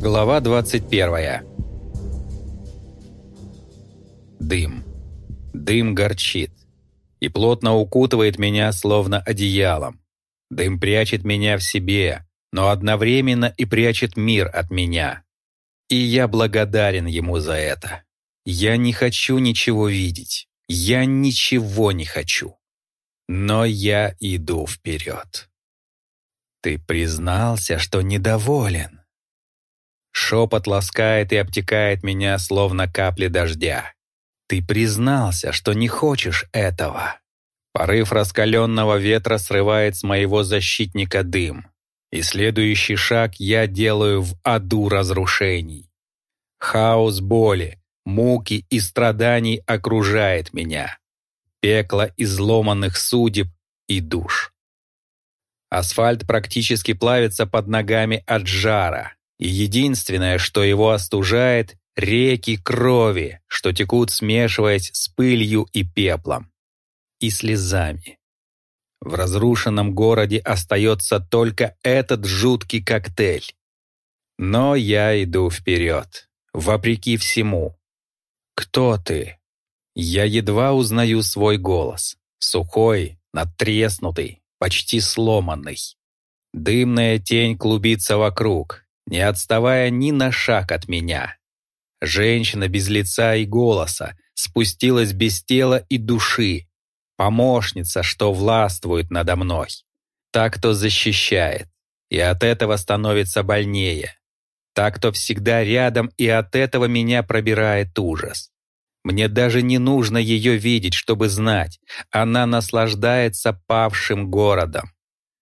Глава 21 Дым. Дым горчит. И плотно укутывает меня, словно одеялом. Дым прячет меня в себе, но одновременно и прячет мир от меня. И я благодарен ему за это. Я не хочу ничего видеть. Я ничего не хочу. Но я иду вперед. Ты признался, что недоволен. Шепот ласкает и обтекает меня, словно капли дождя. Ты признался, что не хочешь этого. Порыв раскаленного ветра срывает с моего защитника дым. И следующий шаг я делаю в аду разрушений. Хаос боли, муки и страданий окружает меня. Пекло изломанных судеб и душ. Асфальт практически плавится под ногами от жара, и единственное, что его остужает, реки крови, что текут, смешиваясь с пылью и пеплом. И слезами. В разрушенном городе остается только этот жуткий коктейль. Но я иду вперед, вопреки всему. Кто ты? Я едва узнаю свой голос. Сухой, надтреснутый, почти сломанный. Дымная тень клубится вокруг, не отставая ни на шаг от меня. Женщина без лица и голоса спустилась без тела и души. Помощница, что властвует надо мной. Так, кто защищает. И от этого становится больнее. Так, кто всегда рядом, и от этого меня пробирает ужас. Мне даже не нужно ее видеть, чтобы знать. Она наслаждается павшим городом.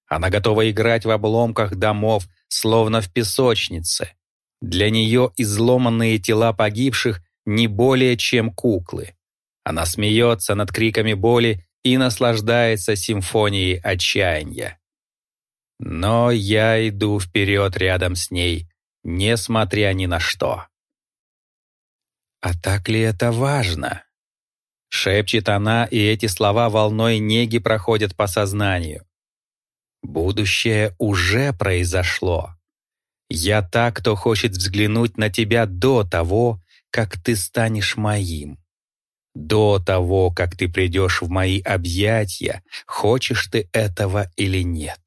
Она готова играть в обломках домов, словно в песочнице. Для нее изломанные тела погибших не более чем куклы. Она смеется над криками боли и наслаждается симфонией отчаяния. Но я иду вперед рядом с ней, несмотря ни на что. «А так ли это важно?» Шепчет она, и эти слова волной неги проходят по сознанию. Будущее уже произошло. Я та, кто хочет взглянуть на тебя до того, как ты станешь моим. До того, как ты придешь в мои объятия, хочешь ты этого или нет.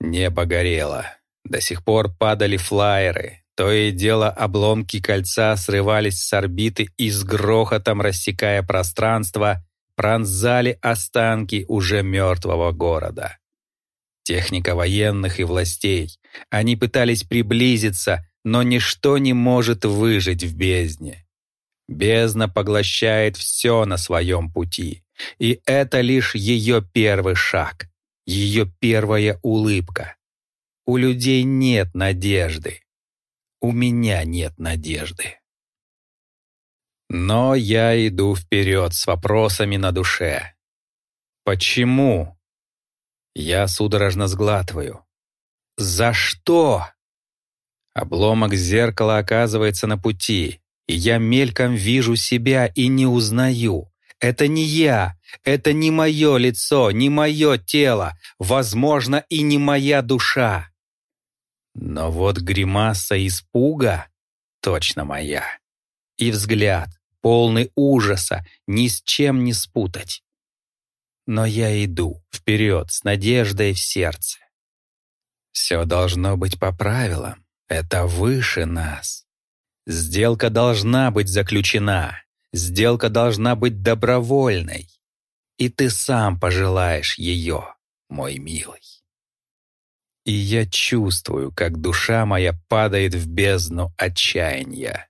Небо горело. До сих пор падали флайеры. То и дело обломки кольца срывались с орбиты и с грохотом, рассекая пространство, пронзали останки уже мертвого города. Техника военных и властей. Они пытались приблизиться, но ничто не может выжить в бездне. Бездна поглощает все на своем пути. И это лишь ее первый шаг, ее первая улыбка. У людей нет надежды. У меня нет надежды. Но я иду вперед с вопросами на душе. Почему? Я судорожно сглатываю. За что? Обломок зеркала оказывается на пути, и я мельком вижу себя и не узнаю. Это не я, это не мое лицо, не мое тело, возможно, и не моя душа. Но вот гримаса испуга точно моя. И взгляд, полный ужаса, ни с чем не спутать. Но я иду вперед с надеждой в сердце. Все должно быть по правилам. Это выше нас. Сделка должна быть заключена. Сделка должна быть добровольной. И ты сам пожелаешь ее, мой милый. И я чувствую, как душа моя падает в бездну отчаяния.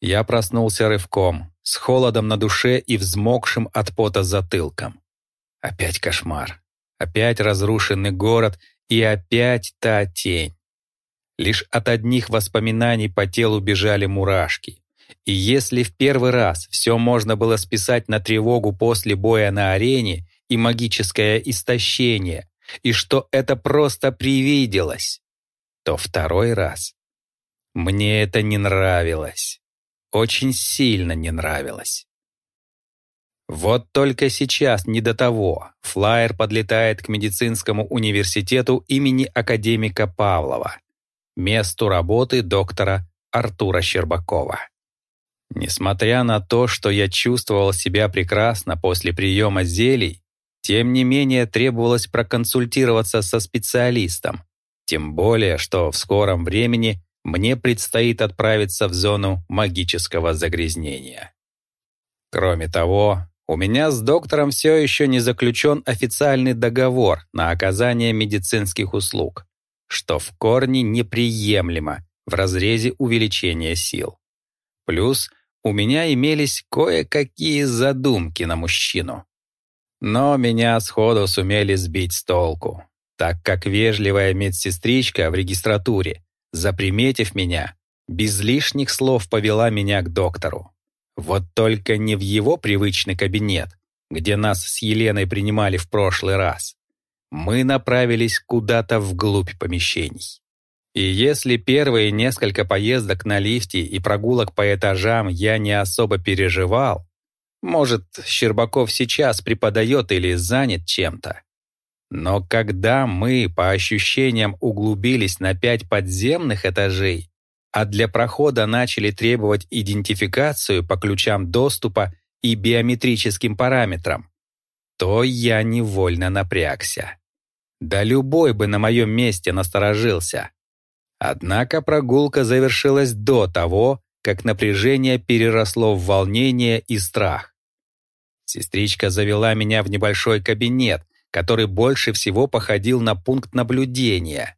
Я проснулся рывком, с холодом на душе и взмокшим от пота затылком. Опять кошмар. Опять разрушенный город и опять та тень. Лишь от одних воспоминаний по телу бежали мурашки. И если в первый раз все можно было списать на тревогу после боя на арене и магическое истощение, и что это просто привиделось, то второй раз мне это не нравилось. Очень сильно не нравилось. Вот только сейчас не до того. Флайер подлетает к медицинскому университету имени академика Павлова. месту работы доктора Артура Щербакова. Несмотря на то, что я чувствовал себя прекрасно после приема зелий, тем не менее требовалось проконсультироваться со специалистом, тем более, что в скором времени мне предстоит отправиться в зону магического загрязнения. Кроме того, у меня с доктором все еще не заключен официальный договор на оказание медицинских услуг, что в корне неприемлемо в разрезе увеличения сил. Плюс у меня имелись кое-какие задумки на мужчину. Но меня сходу сумели сбить с толку, так как вежливая медсестричка в регистратуре, заприметив меня, без лишних слов повела меня к доктору. Вот только не в его привычный кабинет, где нас с Еленой принимали в прошлый раз. Мы направились куда-то вглубь помещений. И если первые несколько поездок на лифте и прогулок по этажам я не особо переживал, может, Щербаков сейчас преподает или занят чем-то. Но когда мы, по ощущениям, углубились на пять подземных этажей, а для прохода начали требовать идентификацию по ключам доступа и биометрическим параметрам, то я невольно напрягся. Да любой бы на моем месте насторожился. Однако прогулка завершилась до того, как напряжение переросло в волнение и страх. Сестричка завела меня в небольшой кабинет, который больше всего походил на пункт наблюдения.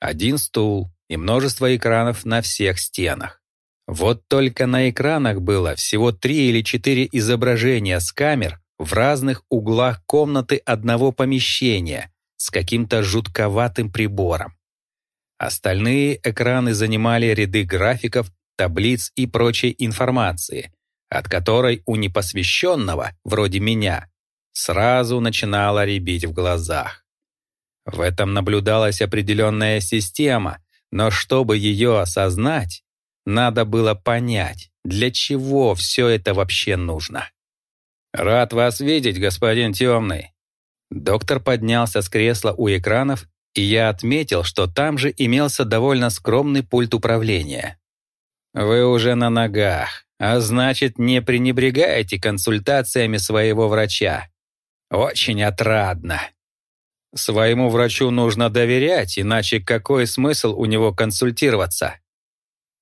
Один стул, и множество экранов на всех стенах. Вот только на экранах было всего три или четыре изображения с камер в разных углах комнаты одного помещения с каким-то жутковатым прибором. Остальные экраны занимали ряды графиков, таблиц и прочей информации, от которой у непосвященного, вроде меня, сразу начинало рябить в глазах. В этом наблюдалась определенная система, но чтобы ее осознать, надо было понять, для чего все это вообще нужно. «Рад вас видеть, господин Темный». Доктор поднялся с кресла у экранов, и я отметил, что там же имелся довольно скромный пульт управления. «Вы уже на ногах, а значит, не пренебрегаете консультациями своего врача. Очень отрадно». Своему врачу нужно доверять, иначе какой смысл у него консультироваться?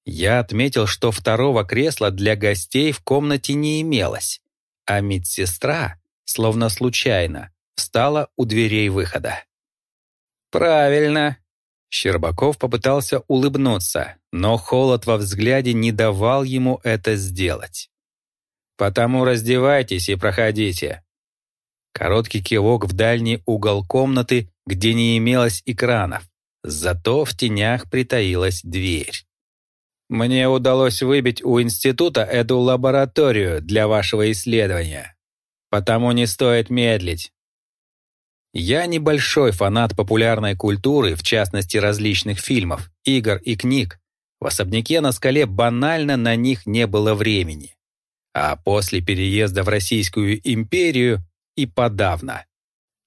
Я отметил, что второго кресла для гостей в комнате не имелось, а медсестра, словно случайно, встала у дверей выхода. «Правильно». Щербаков попытался улыбнуться, но холод во взгляде не давал ему это сделать. «Потому раздевайтесь и проходите. Короткий кивок в дальний угол комнаты, где не имелось экранов. Зато в тенях притаилась дверь. «Мне удалось выбить у института эту лабораторию для вашего исследования. Потому не стоит медлить. Я небольшой фанат популярной культуры, в частности различных фильмов, игр и книг. В особняке на скале банально на них не было времени. А после переезда в Российскую империю и подавно.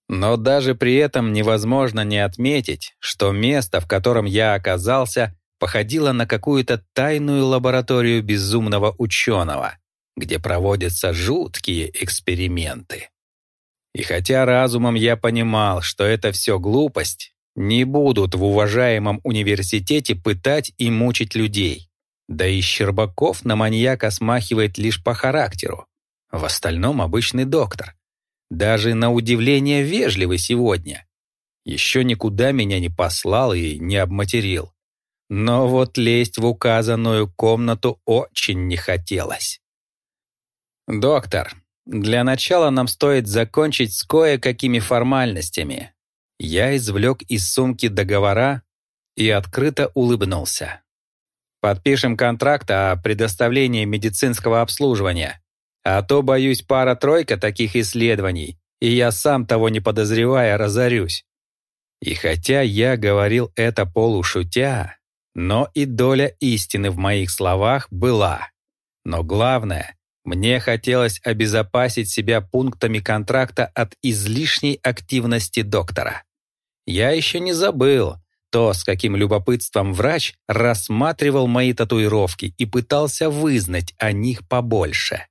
Но даже при этом невозможно не отметить, что место, в котором я оказался, походило на какую-то тайную лабораторию безумного ученого, где проводятся жуткие эксперименты. И хотя разумом я понимал, что это все глупость, не будут в уважаемом университете пытать и мучить людей. Да и Щербаков на маньяка смахивает лишь по характеру. В остальном обычный доктор. Даже на удивление вежливый сегодня. Еще никуда меня не послал и не обматерил. Но вот лезть в указанную комнату очень не хотелось. «Доктор, для начала нам стоит закончить с кое-какими формальностями». Я извлек из сумки договора и открыто улыбнулся. «Подпишем контракт о предоставлении медицинского обслуживания. А то, боюсь, пара-тройка таких исследований, и я сам того не подозревая разорюсь. И хотя я говорил это полушутя, но и доля истины в моих словах была. Но главное, мне хотелось обезопасить себя пунктами контракта от излишней активности доктора. Я еще не забыл, то, с каким любопытством врач рассматривал мои татуировки и пытался вызнать о них побольше.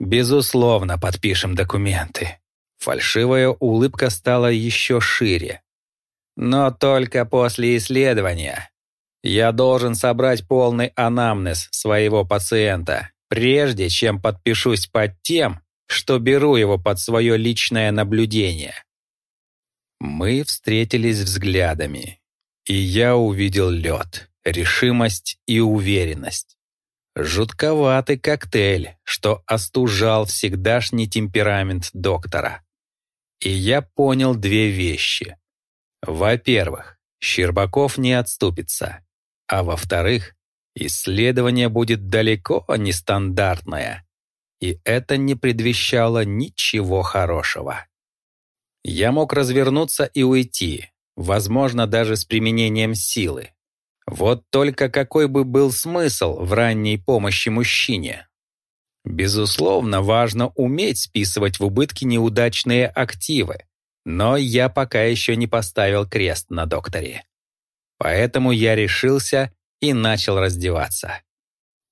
«Безусловно, подпишем документы». Фальшивая улыбка стала еще шире. «Но только после исследования. Я должен собрать полный анамнез своего пациента, прежде чем подпишусь под тем, что беру его под свое личное наблюдение». Мы встретились взглядами, и я увидел лед, решимость и уверенность. Жутковатый коктейль, что остужал всегдашний темперамент доктора. И я понял две вещи. Во-первых, Щербаков не отступится. А во-вторых, исследование будет далеко не стандартное. И это не предвещало ничего хорошего. Я мог развернуться и уйти, возможно, даже с применением силы. Вот только какой бы был смысл в ранней помощи мужчине? Безусловно, важно уметь списывать в убытки неудачные активы, но я пока еще не поставил крест на докторе. Поэтому я решился и начал раздеваться.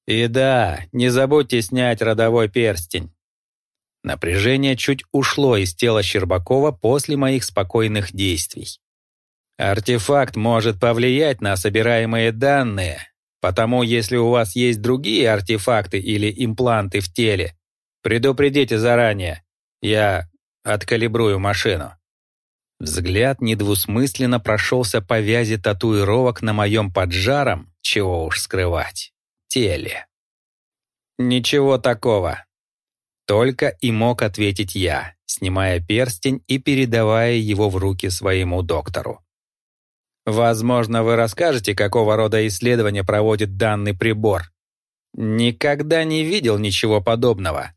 И да, не забудьте снять родовой перстень. Напряжение чуть ушло из тела Щербакова после моих спокойных действий. Артефакт может повлиять на собираемые данные, потому если у вас есть другие артефакты или импланты в теле, предупредите заранее. Я откалибрую машину. Взгляд недвусмысленно прошелся по вязи татуировок на моем поджаром, чего уж скрывать, теле. Ничего такого. Только и мог ответить я, снимая перстень и передавая его в руки своему доктору. Возможно, вы расскажете, какого рода исследования проводит данный прибор. Никогда не видел ничего подобного.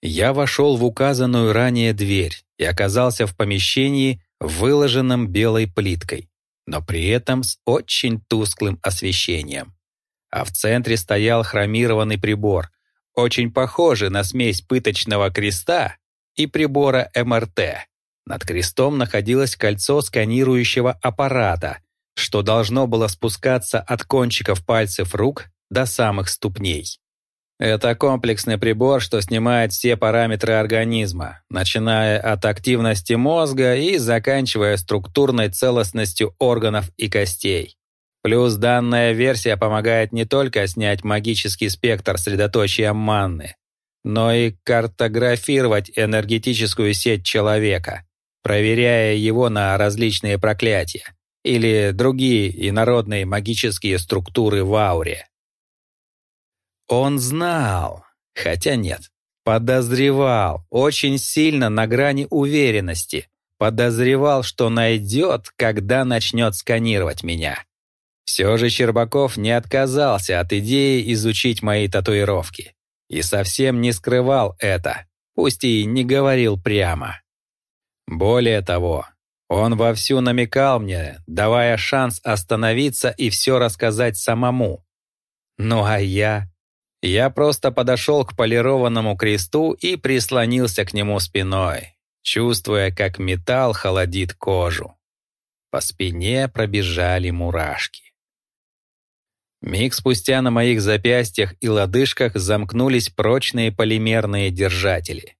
Я вошел в указанную ранее дверь и оказался в помещении, выложенном белой плиткой, но при этом с очень тусклым освещением. А в центре стоял хромированный прибор, очень похожий на смесь пыточного креста и прибора МРТ. Над крестом находилось кольцо сканирующего аппарата, что должно было спускаться от кончиков пальцев рук до самых ступней. Это комплексный прибор, что снимает все параметры организма, начиная от активности мозга и заканчивая структурной целостностью органов и костей. Плюс данная версия помогает не только снять магический спектр средоточия манны, но и картографировать энергетическую сеть человека, проверяя его на различные проклятия или другие инородные магические структуры в ауре. Он знал, хотя нет, подозревал, очень сильно на грани уверенности, подозревал, что найдет, когда начнет сканировать меня. Все же Щербаков не отказался от идеи изучить мои татуировки и совсем не скрывал это, пусть и не говорил прямо. Более того, он вовсю намекал мне, давая шанс остановиться и все рассказать самому. Ну а я... Я просто подошел к полированному кресту и прислонился к нему спиной, чувствуя, как металл холодит кожу. По спине пробежали мурашки. Миг спустя на моих запястьях и лодыжках замкнулись прочные полимерные держатели.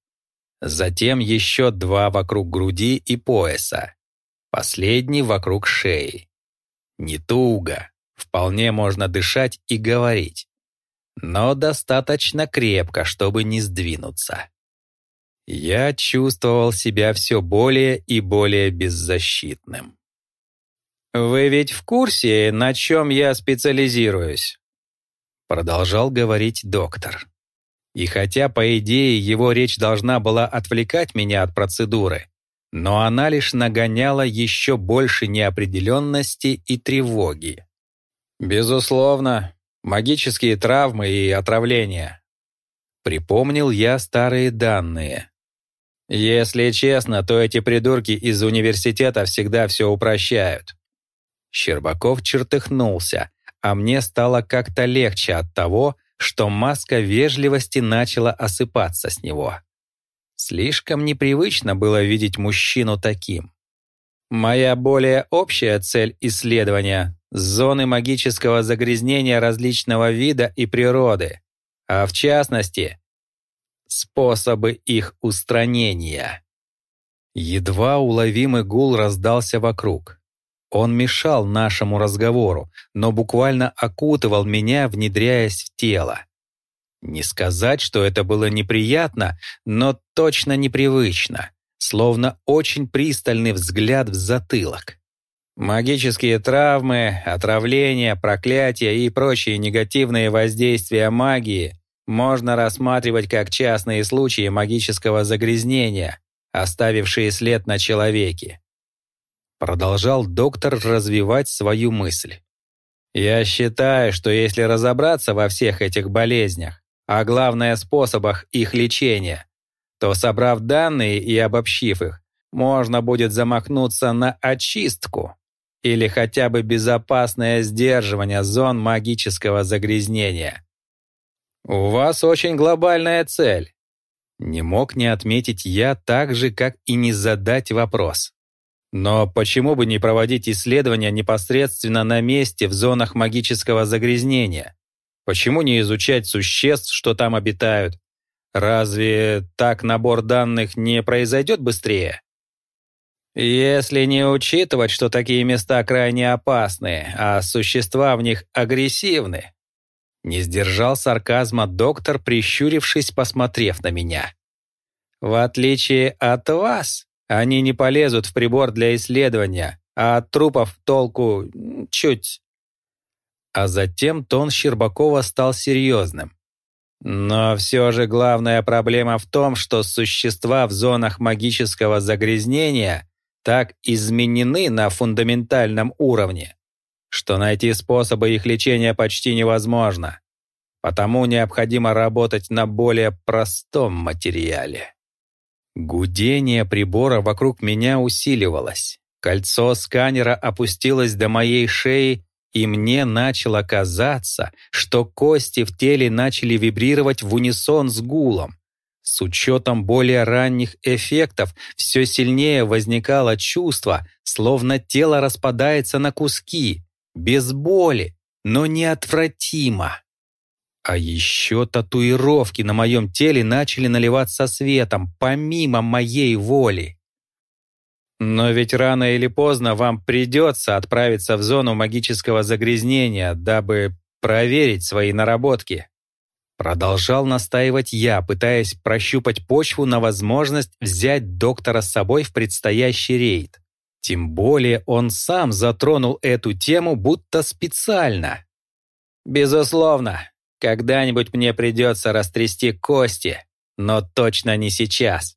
Затем еще два вокруг груди и пояса. Последний вокруг шеи. Не туго. Вполне можно дышать и говорить. Но достаточно крепко, чтобы не сдвинуться. Я чувствовал себя все более и более беззащитным. «Вы ведь в курсе, на чем я специализируюсь?» Продолжал говорить доктор. И хотя, по идее, его речь должна была отвлекать меня от процедуры, но она лишь нагоняла еще больше неопределенности и тревоги. «Безусловно, магические травмы и отравления». Припомнил я старые данные. Если честно, то эти придурки из университета всегда все упрощают. Щербаков чертыхнулся, а мне стало как-то легче от того, что маска вежливости начала осыпаться с него. Слишком непривычно было видеть мужчину таким. Моя более общая цель исследования — зоны магического загрязнения различного вида и природы, а в частности, способы их устранения. Едва уловимый гул раздался вокруг. Он мешал нашему разговору, но буквально окутывал меня, внедряясь в тело. Не сказать, что это было неприятно, но точно непривычно, словно очень пристальный взгляд в затылок. Магические травмы, отравления, проклятия и прочие негативные воздействия магии можно рассматривать как частные случаи магического загрязнения, оставившие след на человеке. Продолжал доктор развивать свою мысль. Я считаю, что если разобраться во всех этих болезнях, а главное способах их лечения, то, собрав данные и обобщив их, можно будет замахнуться на очистку или хотя бы безопасное сдерживание зон магического загрязнения. У вас очень глобальная цель. Не мог не отметить я так же, как и не задать вопрос. Но почему бы не проводить исследования непосредственно на месте в зонах магического загрязнения? Почему не изучать существ, что там обитают? Разве так набор данных не произойдет быстрее? Если не учитывать, что такие места крайне опасны, а существа в них агрессивны, не сдержал сарказма доктор, прищурившись, посмотрев на меня. В отличие от вас, они не полезут в прибор для исследования, а от трупов толку чуть а затем тон Щербакова стал серьезным. Но все же главная проблема в том, что существа в зонах магического загрязнения так изменены на фундаментальном уровне, что найти способы их лечения почти невозможно. Потому необходимо работать на более простом материале. Гудение прибора вокруг меня усиливалось. Кольцо сканера опустилось до моей шеи и мне начало казаться, что кости в теле начали вибрировать в унисон с гулом. С учетом более ранних эффектов все сильнее возникало чувство, словно тело распадается на куски, без боли, но неотвратимо. А еще татуировки на моем теле начали наливаться светом, помимо моей воли. Но ведь рано или поздно вам придется отправиться в зону магического загрязнения, дабы проверить свои наработки. Продолжал настаивать я, пытаясь прощупать почву на возможность взять доктора с собой в предстоящий рейд. Тем более он сам затронул эту тему будто специально. Безусловно, когда-нибудь мне придется растрясти кости, но точно не сейчас.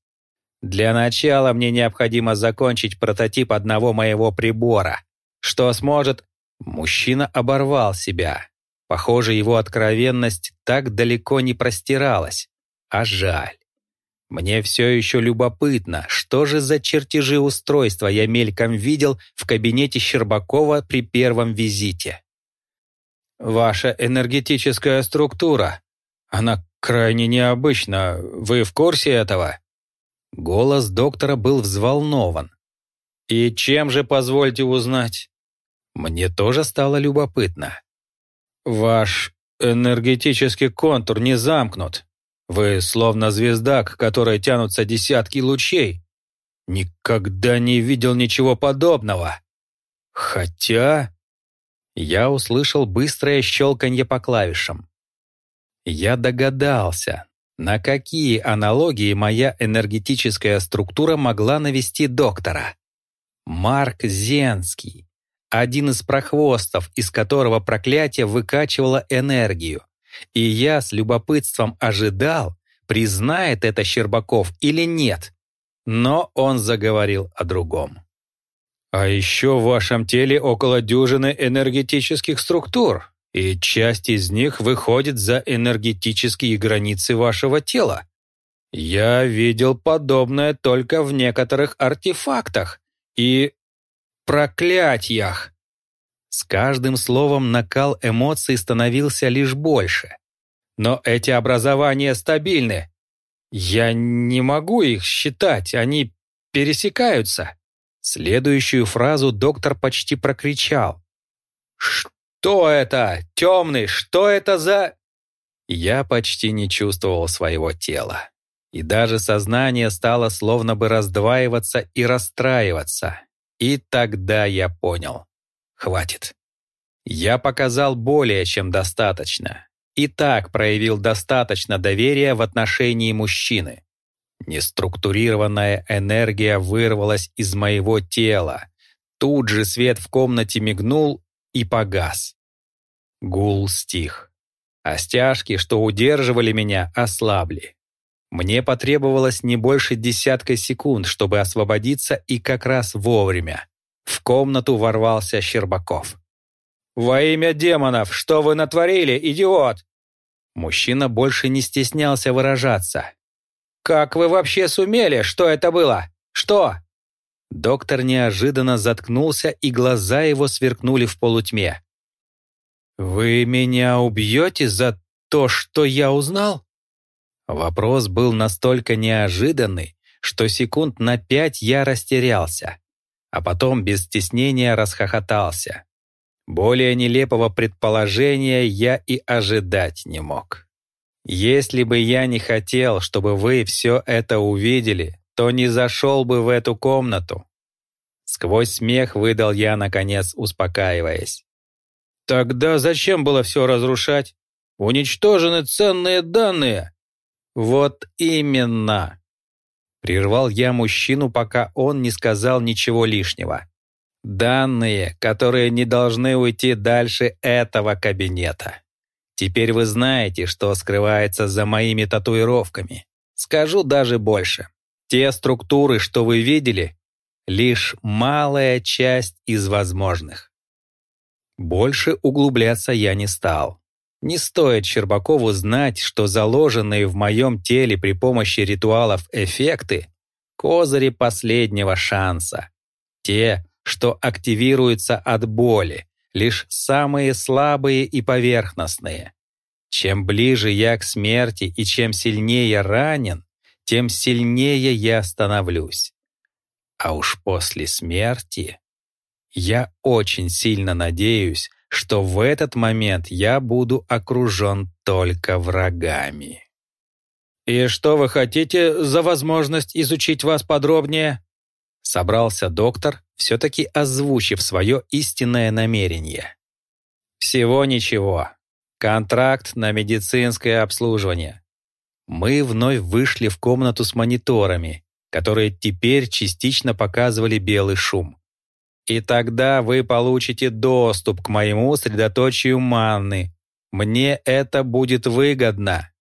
Для начала мне необходимо закончить прототип одного моего прибора, что сможет... Мужчина оборвал себя. Похоже, его откровенность так далеко не простиралась. А жаль. Мне все еще любопытно, что же за чертежи устройства я мельком видел в кабинете Щербакова при первом визите. Ваша энергетическая структура. Она крайне необычна. Вы в курсе этого? Голос доктора был взволнован. «И чем же, позвольте узнать?» Мне тоже стало любопытно. «Ваш энергетический контур не замкнут. Вы словно звезда, к которой тянутся десятки лучей. Никогда не видел ничего подобного. Хотя...» Я услышал быстрое щелканье по клавишам. Я догадался, на какие аналогии моя энергетическая структура могла навести доктора? Марк Зенский, один из прохвостов, из которого проклятие выкачивало энергию. И я с любопытством ожидал, признает это Щербаков или нет. Но он заговорил о другом. «А еще в вашем теле около дюжины энергетических структур и часть из них выходит за энергетические границы вашего тела. Я видел подобное только в некоторых артефактах и проклятиях. С каждым словом накал эмоций становился лишь больше. Но эти образования стабильны. Я не могу их считать, они пересекаются. Следующую фразу доктор почти прокричал. «Что это? Темный, что это за...» Я почти не чувствовал своего тела. И даже сознание стало словно бы раздваиваться и расстраиваться. И тогда я понял. Хватит. Я показал более чем достаточно. И так проявил достаточно доверия в отношении мужчины. Неструктурированная энергия вырвалась из моего тела. Тут же свет в комнате мигнул и погас. Гул стих. А стяжки, что удерживали меня, ослабли. Мне потребовалось не больше десятка секунд, чтобы освободиться, и как раз вовремя. В комнату ворвался Щербаков. «Во имя демонов, что вы натворили, идиот?» Мужчина больше не стеснялся выражаться. «Как вы вообще сумели? Что это было? Что?» Доктор неожиданно заткнулся, и глаза его сверкнули в полутьме. «Вы меня убьете за то, что я узнал?» Вопрос был настолько неожиданный, что секунд на пять я растерялся, а потом без стеснения расхохотался. Более нелепого предположения я и ожидать не мог. Если бы я не хотел, чтобы вы все это увидели, то не зашел бы в эту комнату. Сквозь смех выдал я, наконец, успокаиваясь. Тогда зачем было все разрушать? Уничтожены ценные данные. Вот именно. Прервал я мужчину, пока он не сказал ничего лишнего. Данные, которые не должны уйти дальше этого кабинета. Теперь вы знаете, что скрывается за моими татуировками. Скажу даже больше. Те структуры, что вы видели, лишь малая часть из возможных. Больше углубляться я не стал. Не стоит Щербакову знать, что заложенные в моем теле при помощи ритуалов эффекты — козыри последнего шанса. Те, что активируются от боли, лишь самые слабые и поверхностные. Чем ближе я к смерти и чем сильнее ранен, тем сильнее я становлюсь. А уж после смерти я очень сильно надеюсь, что в этот момент я буду окружен только врагами. «И что вы хотите за возможность изучить вас подробнее?» Собрался доктор, все-таки озвучив свое истинное намерение. «Всего ничего. Контракт на медицинское обслуживание». Мы вновь вышли в комнату с мониторами, которые теперь частично показывали белый шум. И тогда вы получите доступ к моему средоточию манны. Мне это будет выгодно.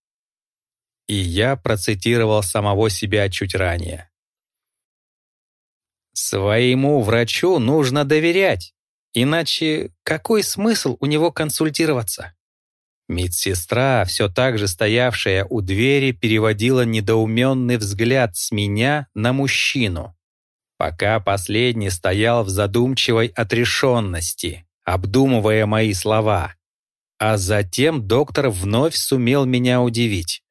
И я процитировал самого себя чуть ранее. Своему врачу нужно доверять, иначе какой смысл у него консультироваться? Медсестра, все так же стоявшая у двери, переводила недоуменный взгляд с меня на мужчину, пока последний стоял в задумчивой отрешенности, обдумывая мои слова. А затем доктор вновь сумел меня удивить.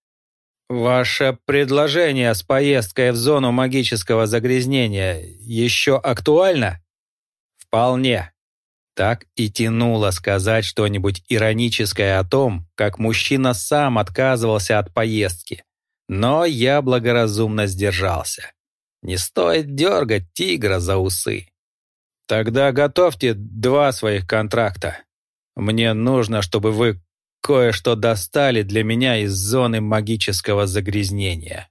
«Ваше предложение с поездкой в зону магического загрязнения еще актуально?» «Вполне». Так и тянуло сказать что-нибудь ироническое о том, как мужчина сам отказывался от поездки. Но я благоразумно сдержался. Не стоит дергать тигра за усы. Тогда готовьте два своих контракта. Мне нужно, чтобы вы кое-что достали для меня из зоны магического загрязнения.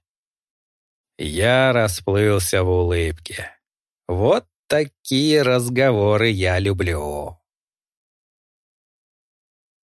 Я расплылся в улыбке. Вот такие разговоры я люблю.